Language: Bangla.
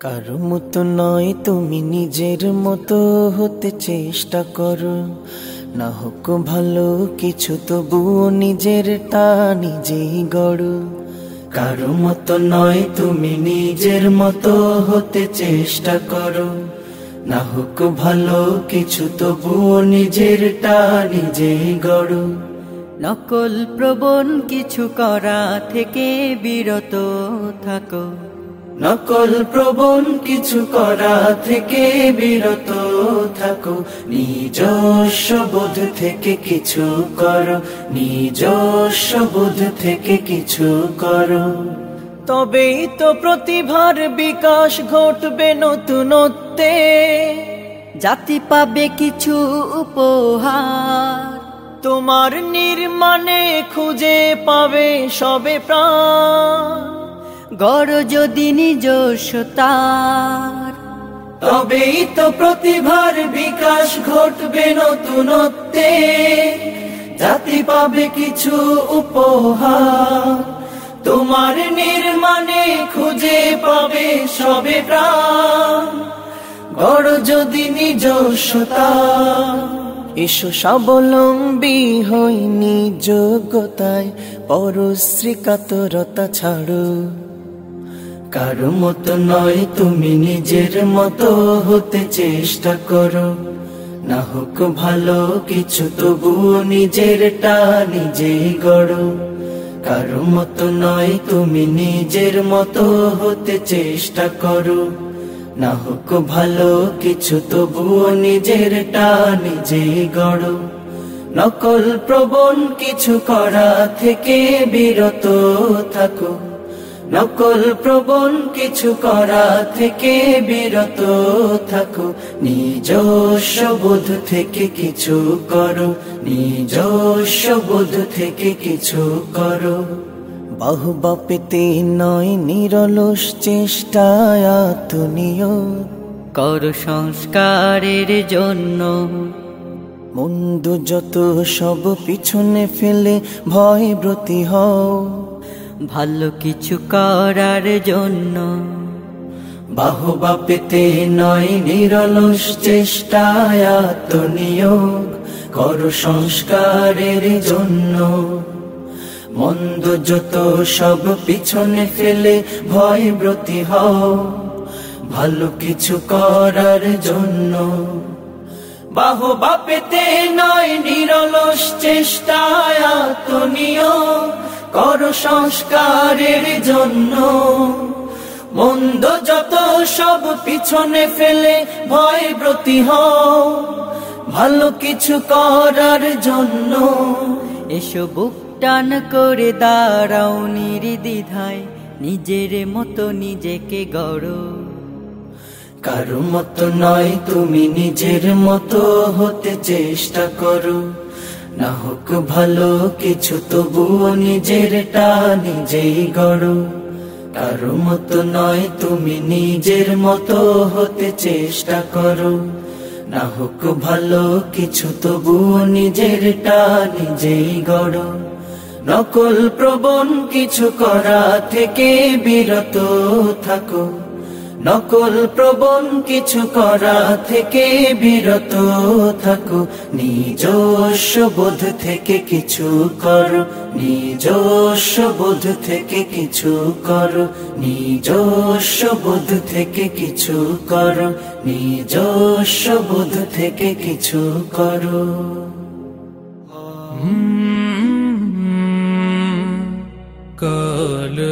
কারও মতো নয়, তুমি নিজের মতো হতে চেষ্টা করো। না হোক ভালো কিছু তবুও নিজেরটা নিজেই গড়ো। কারও মতো নয়, তুমি নিজের মতো হতে চেষ্টা করো। না হোক ভালো কিছু তবুও নিজেরটা নিজেই গড়ো। নকল প্রবণ কিছু করা থেকে বিরত থাকো। নকল প্রবণ কিছু করা থেকে বিরত থাকো। নিজস্ব বোধ থেকে কিছু করো। নিজস্ব বোধ থেকে কিছু করো। তবেই তো প্রতিভার বিকাশ ঘটবে নতুনত্বে। জাতি পাবে কিছু উপহার। তোমার নির্মাণে খুঁজে পাবে সবে প্রাণ। গড় যদি নিজস্বতার তবেই তো প্রতিভার বিকাশ ঘটবে নতুনত্বে। জাতি পাবে কিছু উপহার। তোমার নির্মাণে খুঁজে পাবে সবে প্রাণ। গড় যদি নিজস্বতা এসো স্বাবলম্বী হইনি যোগ্যতায় পরশ্রী কাতরতা ছাড়ো। কারও মতো নয়, তুমি নিজের মতো হতে চেষ্টা করো। না হোক ভালো কিছু, তবুও নিজেরটা নিজেই গড়ো। কারও মতো নয়, তুমি নিজের মতো হতে চেষ্টা করো। না হোক ভালো কিছু, তবুও নিজেরটা নিজেই গড়ো। নকল প্রবণ কিছু করা থেকে বিরত থাকো। নকল প্রবণ কিছু করা থেকে বিরত থাকো। নিজস্ব বোধ থেকে কিছু করো। নিজস্ব বোধ থেকে কিছু করো। বাহুবা পেতে নয় নিরলস চেষ্টায় তুনিও কর সংস্কারের জন্য। মন্দ যত সব পিছনে ফেলে ভয় ব্রতি হও। ভালো কিছু করার জন্য। বাহুবা পেতে নয় নিরলস চেষ্টায় আত্মনিয়োগ কর সংস্কারের জন্য। মন্দ যত সব পিছনে ফেলে ভয় ব্রতি হও, ভালো কিছু করার জন্য। বাহুবা পেতে নয় নিরলস চেষ্টায় আত্মনিয়োগ কর সংস্কারের জন্য। মন্দ যত সব পিছনে ফেলে ভয় ব্রতি হও। ভালো কিছু করার জন্য। এসো বুক টান করে দাঁড়াও নির্দ্বিধায়। নিজের মতো নিজেকে গড়ো। কারও মতো নয়, তুমি নিজের মতো হতে চেষ্টা করো। না হোক ভালো কিছু তবুও নিজেরটা নিজেই গড়ো। কারও মতো নয় তুমি নিজের মতো হতে চেষ্টা করো। না হোক ভালো কিছু তবুও নিজেরটা নিজেই গড়ো। নকল প্রবণ কিছু করা থেকে বিরত থাকো। নকল প্রবণ কিছু করা থেকে বিরত থাকো। নিজস্ব বোধ থেকে কিছু করো। নিজস্ব বোধ থেকে কিছু করো। নিজস্ব বোধ থেকে কিছু করো। নিজস্ব বোধ থেকে কিছু করো। কাল